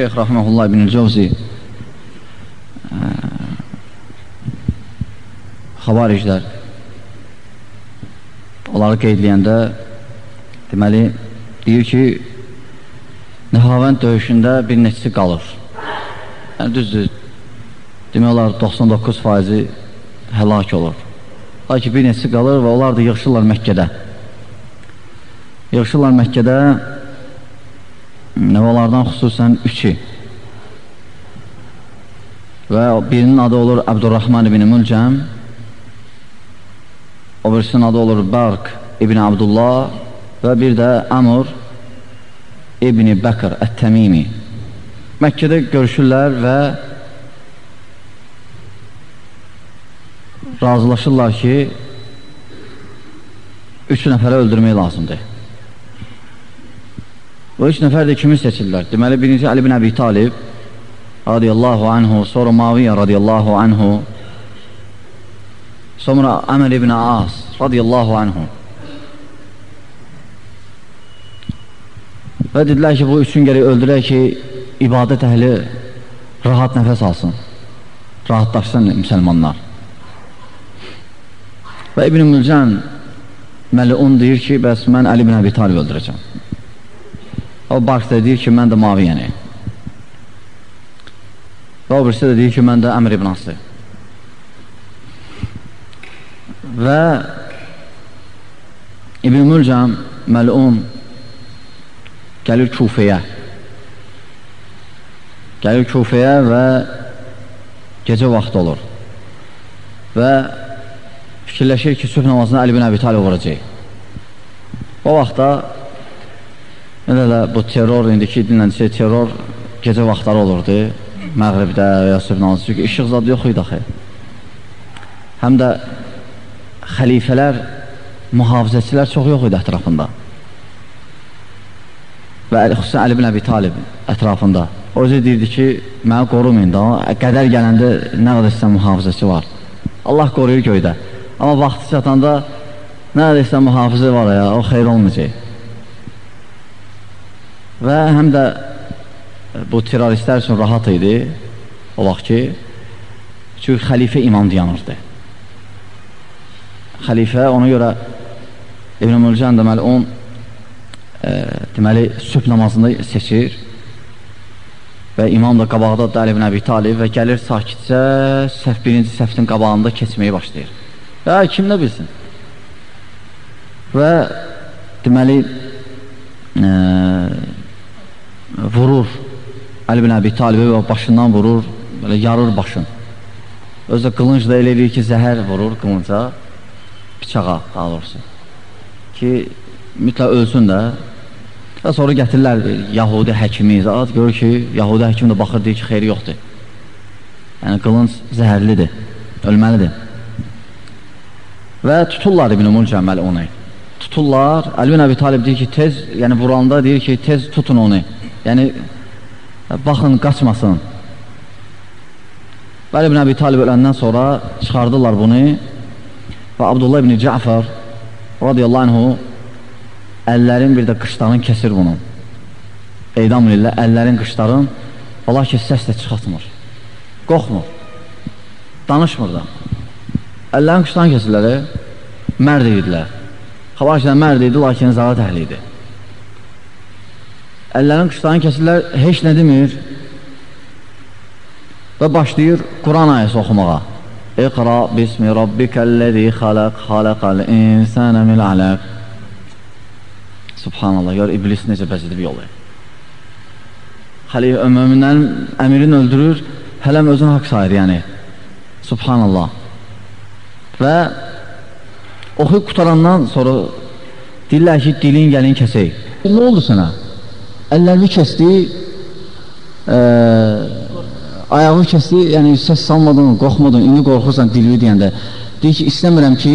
Şeyx Rahməhullah ibn Cəvzi xavariclər onları qeydləyəndə deməli deyir ki Nəhavənd döyüşündə bir neçisi qalır. Yəni düzdür. Demək olar 99 faizi həlak olur. Lakin bir neçisi qalır və onlar da yığışırlar Məkkədə. Yığışırlar Məkkədə nəvalardan xüsusən üçü. Və birinin adı olur Abdurrahman ibn Mülcəm o birisinin adı olur Barq ibn Abdullah və bir də Amr ibn Bəkr Ət-Təmimi Məkkədə görüşürlər və razılaşırlar ki üç nəfərə öldürmək lazımdır O üç nəfər də kimi seçirlər? Deməli, birinci Ali ibn Əbi Talib radiyallahu anhu, sonra Maviyyə radiyallahu anhu, sonra Əmər ibn As radiyallahu anhu. Və dedilər ki, bu üçün gərək öldürək ki, ibadət əhli rahat nəfəs alsın, rahatlaşsın müsəlmanlar. Və İbn-i Mülcən Məliun deyir ki, bəs mən Əli ibn Əbi Talib öldürəcəm. O Barks da deyir ki, mən də Maviyəni. Və o birisi də deyir ki, mən də Əmr ibn Aslı. Və İbn Mülcəm məlun gəlir Kufəyə. Gəlir Kufəyə və gecə vaxtı olur. Və fikirləşir ki, sübh namazını Əli bin Əbi Talib vuracaq. O vaxtda Elə də bu terror, indiki dinlə şey, terror gecə vaxtları olurdu, məğribdə və ya sübh namazı, çünki işıq zadı yox idi axı. Həm də xəlifələr, mühafizəçilər çox yox idi ətrafında. Və xüsusən Əli bin Əbi Talib ətrafında. O özü deyirdi ki, məni qorumayın da, qədər gələndə nə qədər istəyən mühafizəçi var. Allah qoruyur göydə. Amma vaxtı çatanda nə qədər istəyən mühafizə var ya, o xeyr olmayacaq. Və həm də e, bu terroristlər üçün rahat idi o vaxt ki, çünki xəlifə imam dayanırdı. Xəlifə ona görə İbn Mülcən deməli on e, deməli sübh namazını seçir və imam da qabaqda da Əli ibn Əbi Talib və gəlir sakitcə səhv birinci səhvin qabağında keçməyə başlayır. Və kim nə bilsin? Və deməli e, vurur Əli bin Əbi Talibə və başından vurur, belə yarır başın. Özü qılınc da elə edir ki, zəhər vurur qılınca, bıçağa daha doğrusu. Ki, mütləq ölsün də. Və sonra gətirirlər Yahudi həkimi, zat görür ki, Yahudi həkim də baxır, deyir ki, xeyri yoxdur. Yəni, qılınc zəhərlidir, ölməlidir. Və tuturlar İbn-i Mulcəmməli onu. Tuturlar, Əli bin Əbi Talib deyir ki, tez, yəni vuranda deyir ki, tez tutun onu. Yəni, baxın, qaçmasın. Vəli ibn Əbi Talib öləndən sonra çıxardılar bunu və Abdullah ibn Cəfər radiyallahu anhu əllərin bir də qışlarını kəsir bunu. Eydam ilə əllərin qışların ola ki, səs də çıxatmır. Qorxmur. Danışmır da. Əllərin qışlarını kəsirlər, mərd idilər. Xabar ki, mərd idi, lakin zalat əhli idi əllərin qışlarını kəsirlər, heç nə demir və başlayır Quran ayəsi oxumağa. İqra bismi rabbikəlləzi xaləq, xaləqəl insənə mil aləq. Subhanallah, gör iblis necə bəzidib yolu. Xəlifə möminlərin əmirini öldürür, hələm özünü haqq sayır, yəni. Subhanallah. Və oxuyub qutarandan sonra deyirlər ki, dilin gəlin kəsək. Nə oldu sənə? Əllərini kəsdi, ə, ayağı kəsdi, yəni səs salmadın, qorxmadın, indi qorxursan dilini deyəndə. Deyir ki, istəmirəm ki,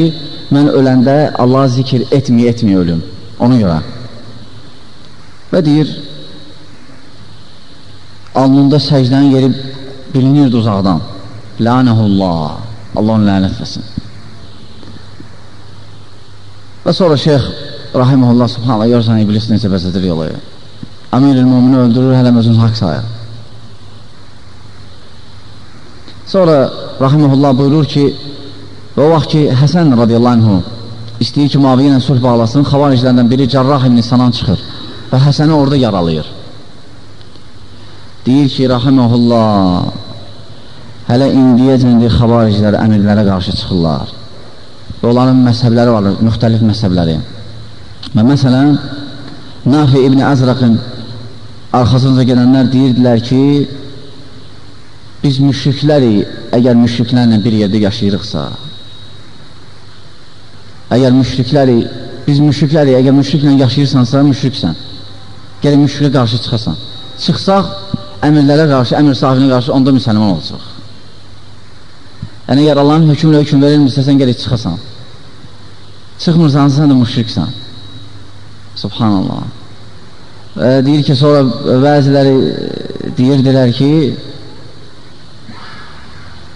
mən öləndə Allah zikir etməyə etməyə ölüm. Ona görə. Və deyir, alnında səcdən yeri bilinirdi uzaqdan. Lənəhullah, Allah onu lənət etsin. Və sonra şeyx Rahiməhullah subhanallah görürsən iblis necə bəzədir yolayı. Əmir-i mümini öldürür, hələm özünü haqq sayır. Sonra rahiməhullah buyurur ki, və o vaxt ki, Həsən radiyallahu anhu istəyir ki, Muaviyə ilə sulh bağlasın, xavariclərdən biri Cərrah ibn Sanan çıxır və Həsəni orada yaralayır. Deyir ki, rahiməhullah, hələ indiyəcəndir xavariclər əmirlərə qarşı çıxırlar. Və onların məzhəbləri var, müxtəlif məzhəbləri. Və məsələn, Nafi ibn Əzraqın arxasınca gələnlər deyirdilər ki, biz müşriklərik, əgər müşriklərlə bir yerdə yaşayırıqsa, əgər müşriklərik, biz müşriklərik, əgər müşriklə yaşayırsansa, müşriksən, gəlin müşrikə qarşı çıxasan. Çıxsaq, əmirlərə qarşı, əmir sahibinə qarşı onda müsəlman olacaq. Yəni, əgər Allahın hökümlə höküm verilmirsə, sən gələk çıxasan. Çıxmırsan, sən də müşriksən. Subhanallah. Deyir ki, sonra bəziləri deyirdilər ki,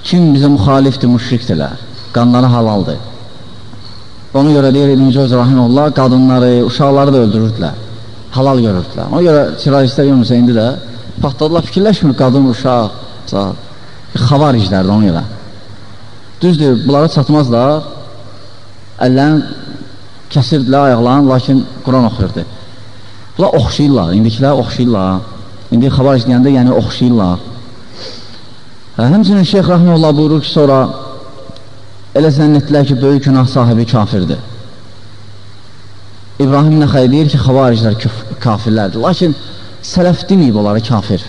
kim bizə müxalifdir, müşrikdirlər, qanları halaldır. Ona görə deyir İbn-i Cöz Rahimullah, qadınları, uşaqları da öldürürdülər, halal görürdülər. Ona görə teröristlər görmürsə indi də patladılar, fikirləşmir qadın, uşaq, xavariclərdir ona görə. Düzdür, bunlara çatmazlar, əllərini kəsirdilər ayaqlarını, lakin Quran oxuyurdu. Bunlar oxşayırlar, indikilər oxşayırlar. İndi xabar işləyəndə yəni oxşayırlar. Hə, həmçinin Şeyx Rəhməllah buyurur ki, sonra elə zənn etdilər ki, böyük günah sahibi kafirdir. İbrahim Nəxəy deyir ki, xavariclər kafirlərdir. Lakin sələf deməyib onları kafir.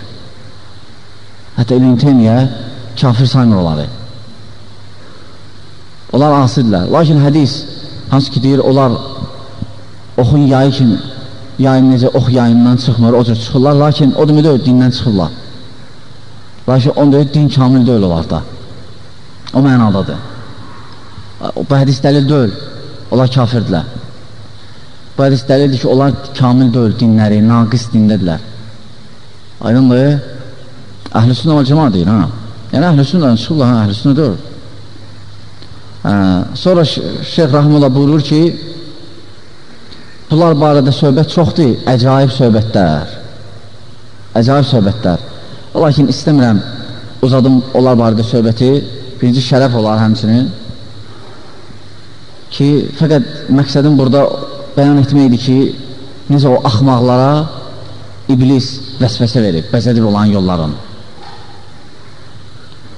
Hətta İbn Teymiyyə kafir saymır onları. Onlar asidirlər. Lakin hədis Hansı ki deyir, onlar oxun yayı kimi, yayın necə ox yayından çıxmır, o cür çıxırlar, lakin o demək deyil, dindən çıxırlar. Lakin onu deyir, din kamil deyil onlarda. O mənadadır. Bu hədis dəlil deyil, onlar kafirdirlər. Bu hədis dəlildir ki, onlar kamil deyil dinləri, naqis dindədirlər. Aydındır, əhl-i sünnə və cəma deyir, ha? Yəni əhl-i sünnə çıxırlar, əhl-i sünnə deyil. Hə, sonra Şeyx Rahimullah buyurur ki, bunlar barədə söhbət çoxdur, əcaib söhbətlər. Əcaib söhbətlər. Lakin istəmirəm, uzadım onlar barədə söhbəti. Birinci şərəf olar həmçinin. Ki, fəqət məqsədim burada bəyan etməkdir ki, necə o axmaqlara iblis vəsvəsə verib, bəzədir olan yolların.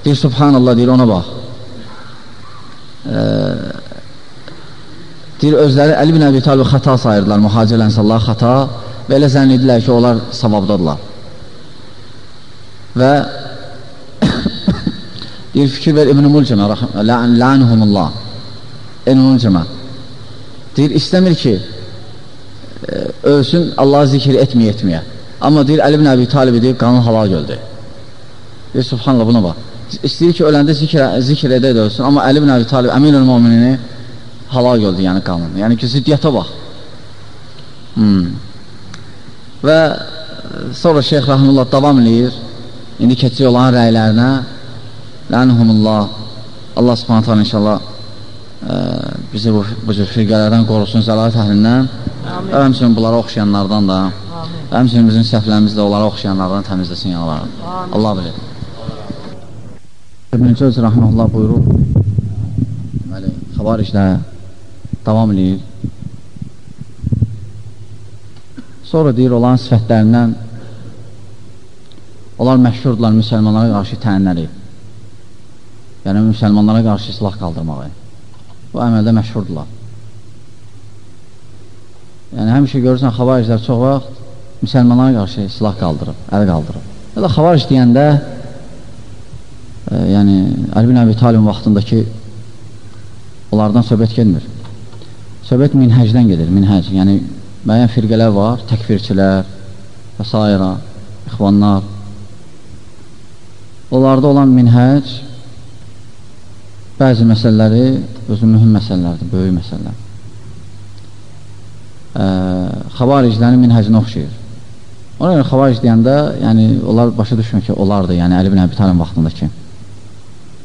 Deyir, subhanallah, deyir, ona bax deyir, özləri Əli bin Əbi Talib xəta sayırdılar, mühacir ənsallar xəta və elə zənn edirlər ki, onlar savabdadırlar. Və deyir, fikir ver İbn-i Mulcəmə, la'nuhumullah, İbn-i Mulcəmə. Deyir, istəmir ki, e, ölsün, Allah zikir etməyə etməyə. Amma deyir, Əli bin Əbi Talib deyir, qanun halal göldü. Deyir, subhanallah, buna bax istəyir ki, öləndə zikr, zikr edə də ölsün. Amma Əli bin Əbi Talib əminül müminini halal gördü, yəni qanun. Yəni ki, ziddiyyətə bax. Hmm. Və sonra Şeyx Rəhmullah davam edir. İndi keçici olan rəylərinə Lənhumullah Allah subhanət hala inşallah ə, bizi bu, bu cür firqələrdən qorusun zəlalət əhlindən və həmçinin bunlara oxşayanlardan da və həmçinin bizim səhvlərimizi də onlara oxşayanlardan təmizləsin yalvarım. Allah bilir. İbn-i Cöz rəhməllah buyurur, deməli, xavariclə davam edir. Sonra deyir, olan sifətlərindən onlar məşhurdular müsəlmanlara qarşı tənləri. Yəni, müsəlmanlara qarşı silah qaldırmağı. Bu əməldə məşhurdular. Yəni, həmişə görürsən, xavariclər çox vaxt müsəlmanlara qarşı silah qaldırıb, əl qaldırıb. Ya da xavaric deyəndə e, yəni Əli bin Əbi Talibin vaxtındakı onlardan söhbət gelmir. Söhbət minhəcdən gedir, minhəc. Yəni müəyyən firqələr var, təkfirçilər və s. ixvanlar. Onlarda olan minhəc bəzi məsələləri özü mühüm məsələlərdir, böyük məsələlər. Ə, xavariclərin minhəcinə oxşayır. Ona görə xavaric deyəndə, yəni onlar başa düşmür ki, onlardır, yəni Əli bin Əbi Talib vaxtındakı.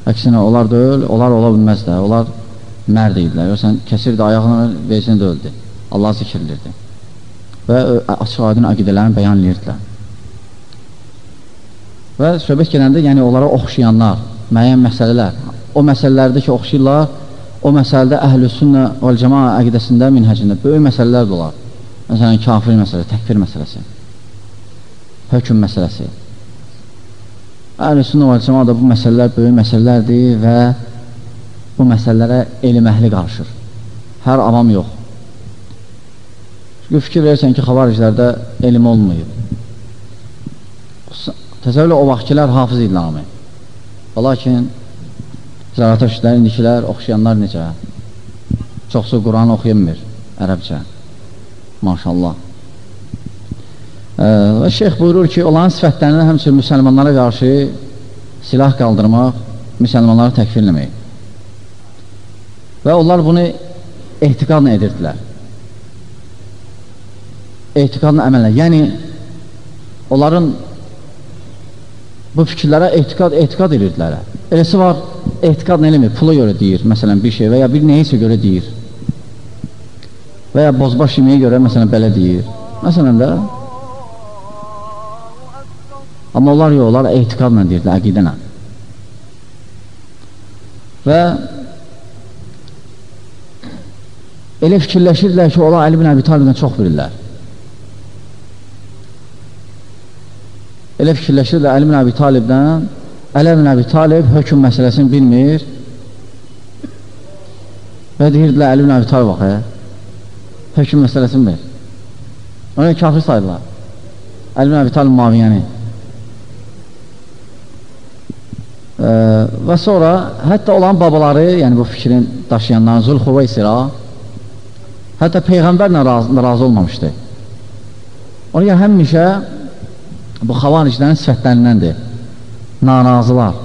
Əksinə, onlar öl, onlar ola bilməz də, onlar mərd idilər. Görsən, kəsirdi ayağını, vecini də öldü. Allah zikirlirdi. Və açıq aydın əqidələrini bəyan edirdilər. Və söhbət gələndə, yəni onlara oxşayanlar, müəyyən məsələlər. O məsələlərdə ki, oxşayırlar, o məsələdə əhl-i sünnə və cəma əqidəsində, minhəcində böyük məsələlər də olar. Məsələn, kafir məsələ, təkfir məsələsi, hökm məsələsi. Əhl-i sünnə və cəma da bu məsələlər böyük məsələlərdir və bu məsələlərə elm əhli qarışır. Hər avam yox. Çünki fikir verirsən ki, xavariclərdə elm olmayıb. Təsəvvürlə o vaxtkilər hafız idlamı. Və lakin zərata işlər, indikilər, oxşayanlar necə? Çoxsu Quranı oxuyamır ərəbcə. Maşallah. Və şeyx buyurur ki, olan sifətlərini həmçin müsəlmanlara qarşı silah qaldırmaq, müsəlmanları təkfirləmək. Və onlar bunu ehtiqadla edirdilər. Ehtiqadla əməllə. Yəni, onların bu fikirlərə ehtiqad, ehtiqad edirdilər. Eləsi var, ehtiqad eləmir? Pula görə deyir, məsələn, bir şey və ya bir neyisə görə deyir. Və ya bozbaş yeməyə görə, məsələn, belə deyir. Məsələn də, amma onlar yox, onlar ehtiqadla deyirlər, əqidənə. Və elə fikirləşirlər ki, onlar Əli bin Əbi Talibdən çox bilirlər. Elə fikirləşirlər Əli bin Əbi Talibdən, Əli bin Əbi Talib hökm məsələsini bilmir və deyirdilər Əli bin Əbi Talib baxı, hökm məsələsini bilir. Ona kafir sayırlar. Əli bin Əbi Talib maviyyəni. Və sonra hətta olan babaları, yəni bu fikrin daşıyanların Zulxuveysira hətta Peyğəmbərlə razı, razı olmamışdı. Ona görə həmişə bu xavariclərin sifətlərindəndir. Narazılar.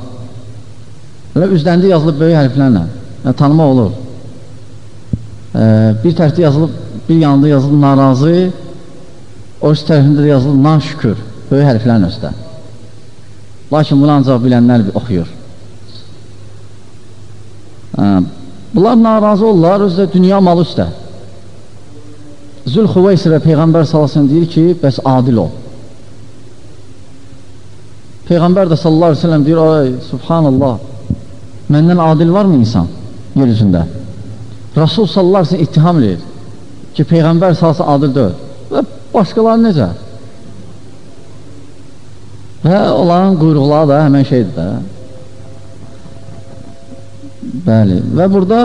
Elə üzlərində yazılıb böyük hərflərlə. Yəni, tanımaq olur. E, bir tərəfdə yazılıb, bir yanında yazılıb narazı, o tərəfində də yazılıb naşükür. Böyük hərflərlə üstə. Lakin bunu ancaq bilənlər oxuyur. E, bunlar narazı olurlar, özdə dünya malı üstə. Zülxüveysi və Peyğəmbər salasını deyir ki, bəs adil ol. Peyğəmbər də sallallahu aleyhi ve sellem deyir, ay, subhanallah, məndən adil varmı insan yer üzündə? Rasul sallallahu aleyhi ve ittiham edir ki, Peyğəmbər salası adil deyil. Və başqaları necə? Və onların quyruqları da həmən şeydir də. Bəli, və burada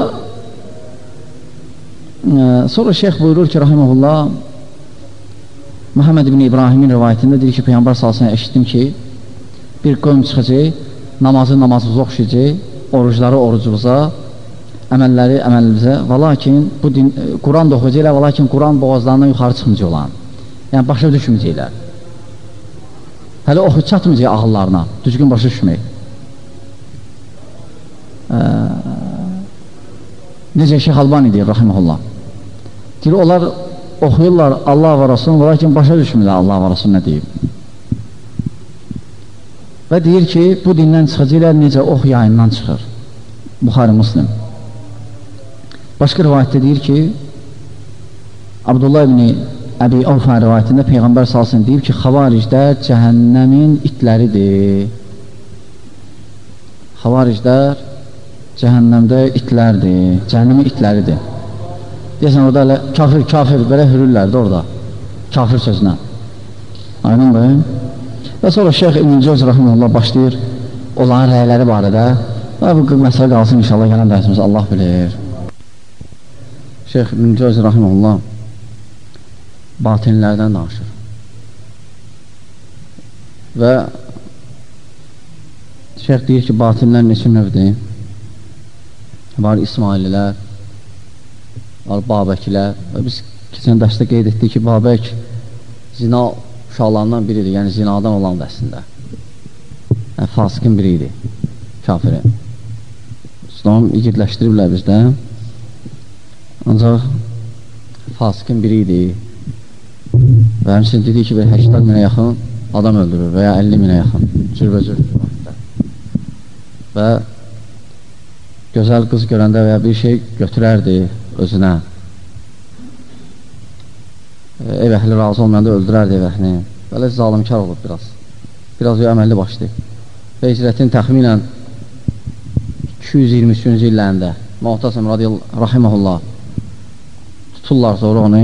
sonra şeyx buyurur ki, rahiməhullah, Muhammed ibn İbrahimin rivayətində deyir ki, Peyğəmbər salsına eşitdim ki, bir qövm çıxacaq, namazı namazımıza oxşayacaq, orucları orucumuza, əməlləri əməlimizə və lakin bu din, e, Quran da oxuyacaqlar və lakin Quran boğazlarından yuxarı çıxmayacaq olan. Yəni başa düşməyəcəklər. Hələ oxu çatmayacaq ağıllarına, düzgün başa düşmək. Ee, necə Şeyx Albani deyir, rahiməhullah. Deyir, onlar oxuyurlar Allah və Rasulun, lakin başa düşmürlər Allah və Rasul nə deyib. Və deyir ki, bu dindən çıxacaqlar necə ox yayından çıxır. Buxarı Muslim. Başqa rivayətdə deyir ki, Abdullah ibn Əbi Avfa rivayətində Peyğəmbər salsın deyib ki, xavariclər cəhənnəmin itləridir. Xavariclər cəhənnəmdə itlərdir, cəhənnəmin itləridir. Deyəsən, orada elə kafir, kafir, belə hürürlərdi orada, kafir sözünə. Aydın bəyim? Və sonra Şeyx İbn Cəvz rəhməhullah başlayır onların rəyləri barədə və bu məsələ qalsın inşallah gələn dərsimizdə Allah bilir. Şeyx İbn Cəvz rəhməhullah batinlərdən danışır. Və Şeyx deyir ki, batinlər neçə növdir? Var İsmaililər, var Babəkilər və biz keçən dərsdə qeyd etdik ki, Babək zina uşaqlarından biridir, yəni zinadan olan əslində. Yəni, fasiqin biri idi, kafirin. İslam igidləşdiriblər bizdə. Ancaq fasiqin biri idi. Və həmçin dedik ki, 80 minə yaxın adam öldürür və ya 50 minə yaxın cürbəcür. Və gözəl qız görəndə və ya bir şey götürərdi özünə ev əhli razı olmayanda öldürərdi ev əhlini. Belə zalimkar olub biraz. Biraz o əməlli başlayıb. Və hicrətin təxminən 223-cü illərində Muhtasım rahiməhullah tuturlar sonra onu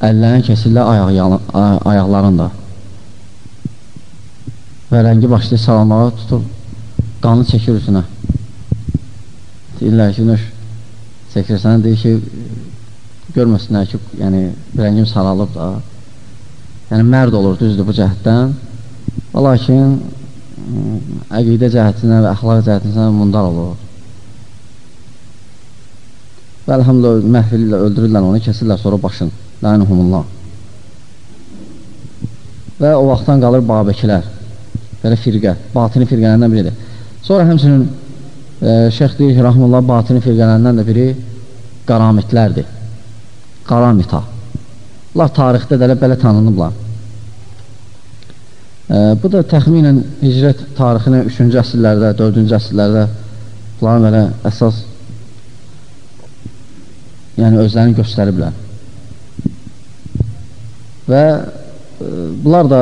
əllərini kesirlər ayaq, ayaqlarında və rəngi başlayır salamağa tutur qanı çəkir üstünə deyirlər ki, nöş çəkirsən deyir ki görməsinlər ki, yəni rəngim saralıb da yəni mərd olur, düzdür bu cəhətdən və lakin əqidə cəhətindən və əxlaq cəhətindən mundar olur. Və əlhamdülillah məhvili öldürürlər onu, kesirlər sonra başın. Lənihumullah. Və o vaxtdan qalır babəkilər. Belə firqə, batini firqələrindən biridir. Sonra həmsinin e, şeyx deyir ki, rahmullah batini firqələrindən də biri qaramitlərdir. Qaramita. Bunlar tarixdə də belə tanınıblar. Bu da təxminən hicrət tarixinə 3-cü əsrlərdə, 4-cü əsrlərdə bunların belə əsas yəni özlərini göstəriblər. Və e, bunlar da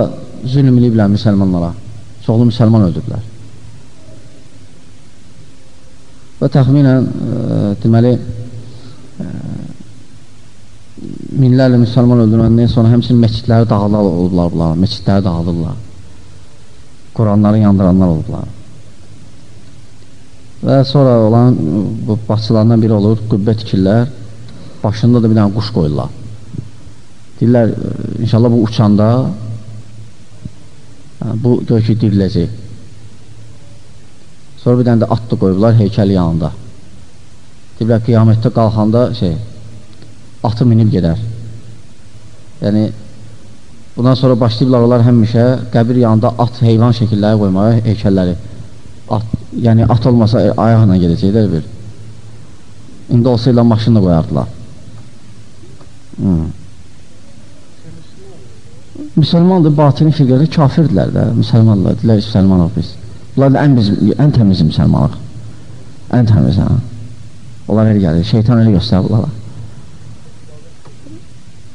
zülm eləyiblər müsəlmanlara. Çoxlu müsəlman öldürdülər. Və təxminən e, deməli e, minlərlə müsəlman öldürməndən sonra həmçinin məscidləri dağıdırlar olublar bunlar, məscidləri dağıdırlar. Quranları yandıranlar olublar. Və sonra olan bu başçılarından biri olur, qübbə tikirlər, başında da bir dənə quş qoyurlar. Deyirlər, inşallah bu uçanda bu gör ki, diriləcək. Sonra bir dənə də at da qoyublar heykəli yanında. Deyirlər, qiyamətdə qalxanda şey, atı minib gedər. Yəni, Bundan sonra başlayıblar onlar həmişə qəbir yanında at, heyvan şəkilləri qoymağa, heykəlləri. At, yəni at olmasa e, ayaqla gedəcəklər bir. İndi olsayla maşınla qoyardılar. Hmm. Müsəlmandır, batini firqədə kafirdirlər də, müsəlmanlar, dilər müsəlmanıq biz. Bunlar da ən, biz, ən təmiz müsəlmanıq. Ən təmiz, hə. Onlar elə gəlir, şeytan elə göstərir bunlara.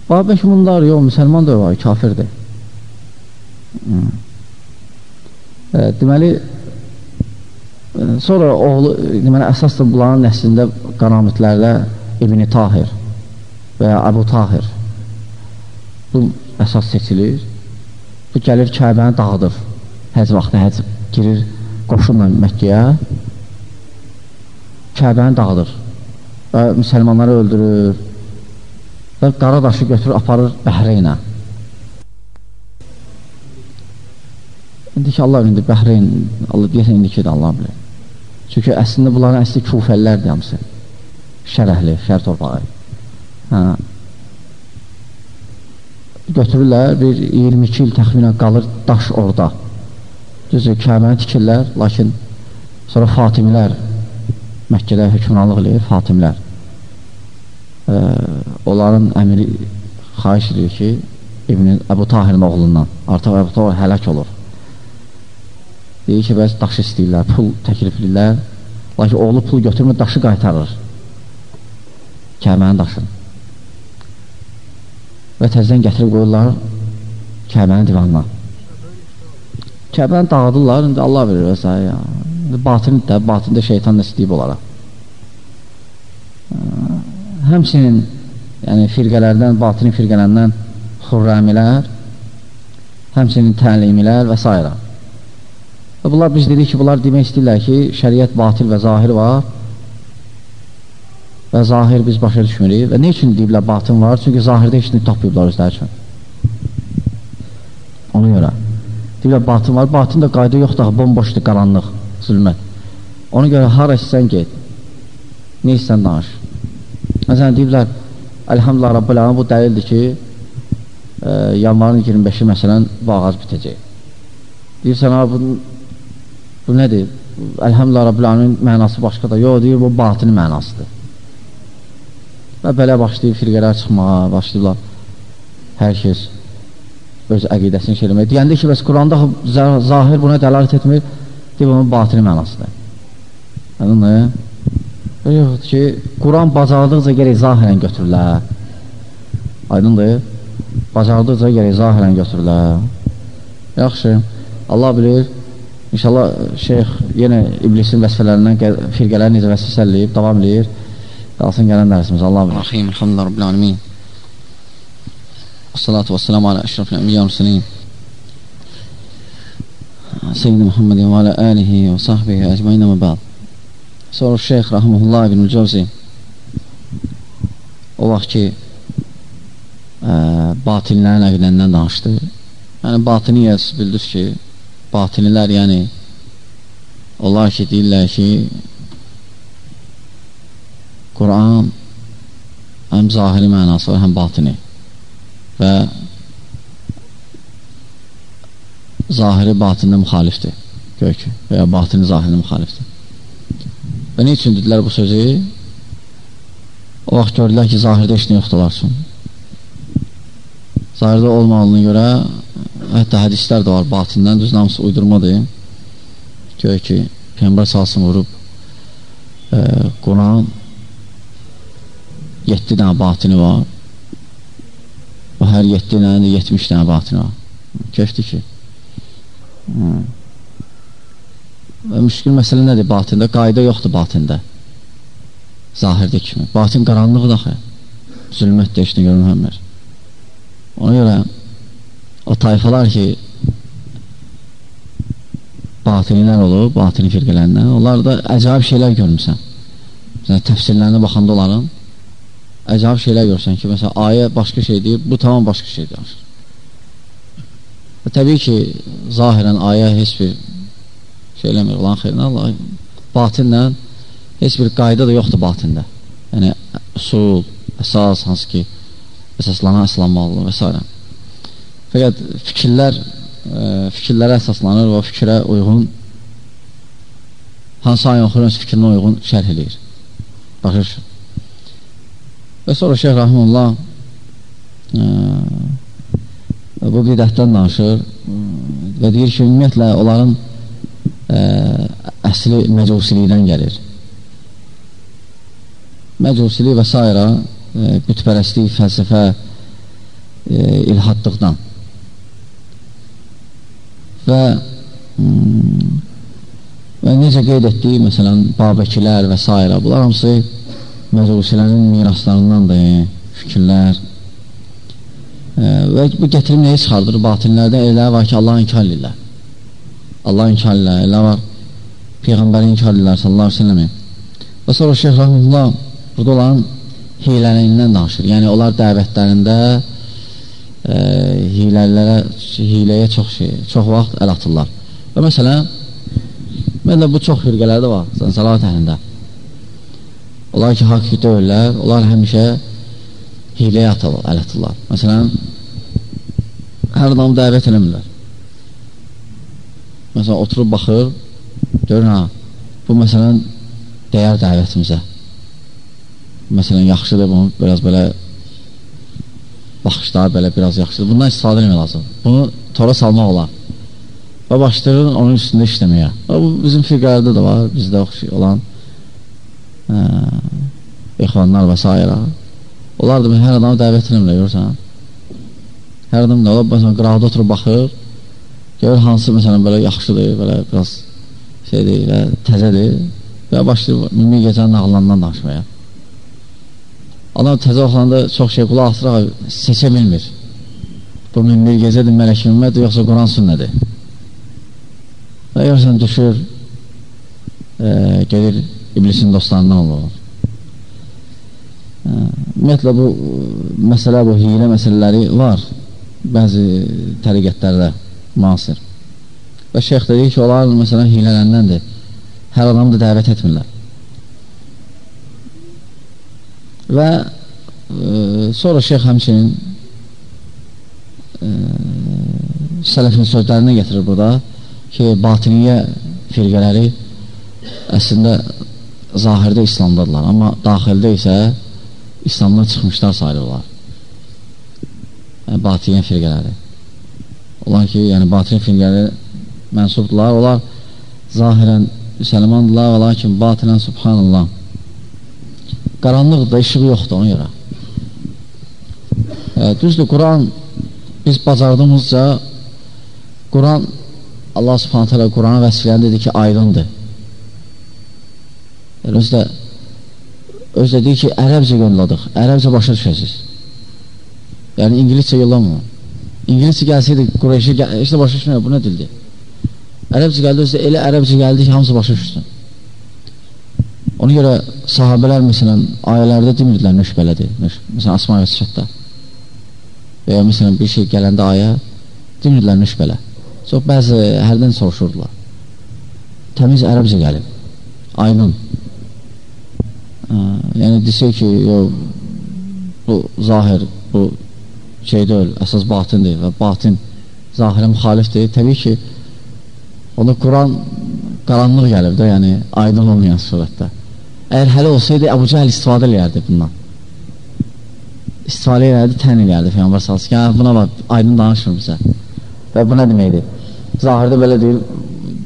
Babək bunlar yox, müsəlman da var, kafirdir. Hmm. E, deməli, e, sonra oğlu, deməli, əsas da bunların nəslində qanamitlərlə İbn-i Tahir və ya Əbu Tahir bu əsas seçilir. Bu gəlir Kəbəni dağıdır. Həc vaxtı həc girir qoşunla Məkkəyə Kəbəni dağıdır və müsəlmanları öldürür və qara daşı götürür, aparır Bəhreynə. İndi ki, Allah indi Bəhreyn, Allah deyəsən indi ki, də Allah bilir. Çünki əslində bunların əsli kufəllərdir hamısı. Şərəhli, şər torpağı. Hə. Götürürlər, bir 22 il təxminən qalır daş orada. Düzdür, kəməni tikirlər, lakin sonra Fatimilər Məkkədə hökmranlıq eləyir, Fatimlər e, onların əmiri xahiş edir ki, İbn Əbu Tahirin oğlundan artıq Əbu Tahir həlak olur. Deyir ki, bəs daşı istəyirlər, pul təkliflirlər, lakin oğlu pul götürmür, daşı qaytarır. Kəbənin daşını. Və təzdən gətirib qoyurlar Kəbənin divanına. Kəbəni dağıdırlar, indi Allah verir və s. Ya. Batın da, batında şeytan da istəyib olaraq həmsinin yəni firqələrdən, batini firqələrindən xurrəmilər, həmsinin təlimilər və s. Və bunlar biz dedik ki, bunlar demək istəyirlər ki, şəriət batil və zahir var və zahir biz başa düşmürük və nə üçün deyiblər batın var? Çünki zahirdə heç nə tapıyıblar özləri üçün. Ona görə. Deyiblər batın var, batın da qayda yoxdur, bomboşdur, qaranlıq, zülmət. Ona görə hara istəsən get, nə istəsən danış. Məsələn, deyiblər, Əlhamdülillah Rabbil Aləm, bu dəlildir ki, e, yanvarın 25-i məsələn, bu ağac bitəcək. Deyirsən, bu, bu nədir? Əlhamdülillah Rabbil Ələmin mənası başqadır. Yox, deyir, bu batini mənasıdır. Və belə başlayıb firqələr çıxmağa, başlayırlar hər kəs öz əqidəsini eləmək. Deyəndə ki, bəs Quranda zahir buna dəlalət etmir, deyir, bunun batini mənasıdır. Anladın mı? Yoxdur ki, Quran bacardıqca gerək zahirən götürülər. Aydındır? Bacardıqca gerək zahirən götürülər. Yaxşı, Allah bilir, İnşallah şeyx yenə iblisin vəsfələrindən firqələri necə vəsfəsəlləyib, davam eləyir. Qalsın gələn dərsimiz. Allah bilir. Rahim, elhamdülillah, Rabbil alemin. Alə əşrafil əmiyyən müsəlin. Seyyidi Muhammedin və alə əlihi və sahbihi əcməyinə və bəd. Sonra şeyx Rahimullah ibn Cavzi o vaxt ki ə, batinlərin əqləndən danışdı. Yəni batiniyə bildiriz ki, batinilər, yəni onlar ki, deyirlər ki, Quran həm zahiri mənası var, həm batini və zahiri batində müxalifdir gör ki, və ya batini zahirində müxalifdir və nə üçün dedilər bu sözü o vaxt gördülər ki, zahirdə heç nə yoxdur onlar üçün zahirdə olmadığına görə Hətta hədislər də var batindən, düz namısı uydurmadır. Gör ki, Peyğəmbər salsın vurub e, Quran 7 dənə batini var. Hər 7 dənə də 70 dənə batini var. Kefdir ki. Hmm. Və müşkül məsələ nədir batində? Qayda yoxdur batində. Zahirdə kimi. Batin qaranlıqdır axı. Zülmət də heç nə görünmür. Ona görə o tayfalar ki batinilər olub, batini firqələrindən, onlar da əcaib şeylər görmüsən. Məsələn, təfsirlərinə baxanda onların əcaib şeylər görsən ki, məsələn, ayə başqa şey deyir, bu tamam başqa şey deyir. Və təbii ki, zahirən ayə heç bir şey eləmir, olan xeyrinə Allah, batinlə heç bir qayda da yoxdur batində. Yəni, usul, əsas, hansı ki, əsaslanan əsaslanmalıdır və s. Fəqət fikirlər ə, e, fikirlərə əsaslanır və fikrə uyğun hansı ayə oxuyur, öz fikrinə uyğun şərh eləyir. Baxır. Və sonra Şeyh Rahimullah ə, e, bu bidətdən danışır və deyir ki, ümumiyyətlə onların ə, e, əsli məcusilikdən gəlir. Məcusilik və s. bütpərəstlik, fəlsəfə, e, ilhadlıqdan və hmm, və necə qeyd etdik, məsələn, Babəkilər və s. bunlar hamısı məzusilərin miraslarındandır, fikirlər e, və bu gətirim nəyi çıxardır? Batinlərdə elə var ki, Allah inkar edirlər. Allah inkar edirlər, elə var Peyğəmbəri inkar edirlər sallallahu aleyhi ve selləmi. Və sonra Şeyh Rahimullah burada olan hiləliyindən danışır. Yəni, onlar dəvətlərində e, hilələrə, hiləyə çox şey, çox vaxt əl atırlar. Və məsələn, mənlə bu çox firqələrdə var, salat əhlində. Onlar ki, haqq deyirlər, onlar həmişə hiləyə atırlar, əl atırlar. Məsələn, hər adamı dəvət eləmirlər. Məsələn, oturub baxır, görün ha, bu məsələn dəyər dəvətimizə. Məsələn, yaxşıdır, bunu biraz belə baxışlar belə biraz yaxşıdır. Bundan istifadə eləmək lazım. Bunu tora salmaq olar. Və başlayır onun üstündə işləməyə. Və bu bizim firqələrdə də var, bizdə olan ə, ixvanlar və s. Onlar da hər adamı dəvət eləmirlər, görürsən. Hər adam da olar, məsələn, qıraqda oturub baxır, görür hansı məsələn belə yaxşıdır, belə biraz şeydir və təzədir və başlayır mümkün gecənin nağılandan danışmaya. Adam təzə oxulanda çox şey qulaq asıraq seçə bilmir. Bu minbir gecədir, mələk ümmədir, yoxsa Quran sünnədir. Və görürsən, düşür, e, gedir iblisin dostlarından olur. E, ümumiyyətlə, bu məsələ, bu hilə məsələləri var bəzi təriqətlərdə müasir. Və şeyx dedi ki, onlar məsələn hilələrindəndir. Hər adamı da dəvət etmirlər. Və e, sonra şeyx həmçinin e, sələfin sözlərini getirir burada ki, batiniyə firqələri əslində zahirdə İslamdadırlar, amma daxildə isə İslamdan çıxmışlar sayılırlar. Yəni, batiniyə firqələri. Olan ki, yəni batiniyə firqələri mənsubdurlar, onlar zahirən müsəlmandırlar lakin batinən subhanallah qaranlıqdır, işığı yoxdur ona görə. E, düzdür, Quran biz bacardığımızca Quran Allah subhanət hələ Qurana vəsiləni dedi ki, aydındır. Yəni, özü də, özü də deyir ki, ərəbcə yolladıq, ərəbcə başa düşəsiz. Yəni, İngilizcə yollamıyor. İngilizcə gəlsəydi, Qureyşi gəl heç də başa düşmüyor, bu nə dildir? Ərəbcə gəldi, özü də elə ərəbcə gəldi ki, hamısı başa düşsün. Ona görə sahabələr, məsələn, ayələrdə demirdilər nüşbələdir, nüş, məsələn, Asma və Sifətdə. Və ya, məsələn, bir şey gələndə ayə, demirdilər nüşbələ. Çox bəzi hərdən soruşurdular. Təmiz ərəbcə gəlib, aynın. Ə, yəni, desək ki, yo, bu zahir, bu şey deyil, əsas batindir və batin zahirə müxalifdir. Təbii ki, onda Quran qaranlıq gəlib də, yəni aydın olmayan surətdə. Əgər hələ olsaydı, Əbu Cəhəl istifadə eləyərdi bundan. İstifadə eləyərdi, tən eləyərdi Peyyambar salsı ki, hə, buna bax, aydın danışmır bizə. Və bu nə deməkdir? Zahirdə belə deyil,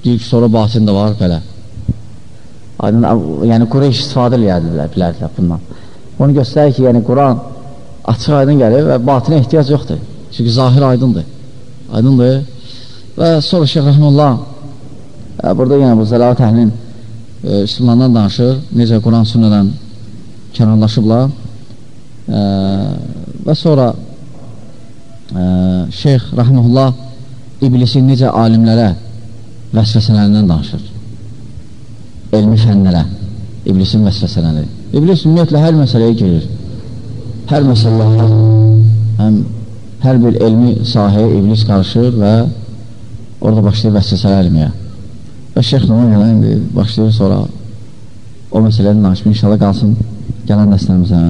deyil ki, sonra batin də var, belə. Aydın, yəni Qureyş istifadə eləyərdilər, bilərdilər bundan. Onu göstərir ki, yəni Quran açıq aydın gəlir və batinə ehtiyac yoxdur. Çünki zahir aydındır. Aydındır. Və sonra Şeyh Rəhməllah e, burada yenə bu zəlavət əhlinin e, Müslümandan danışır, necə Quran sünnədən kənarlaşıblar. E, və sonra e, Şeyx Rəhməllah iblisin necə alimlərə vəsvəsələrindən danışır. Elmi fənlərə, iblisin vəsvəsələri. İblis ümumiyyətlə hər məsələyə girir. Hər məsələlərə, həm hər bir elmi sahəyə iblis qarışır və orada başlayır vəsvəsələr elmiyə. Və Şeyx Numan indi başlayır sonra o məsələnin danışmı inşallah qalsın gələn dəstəmizə.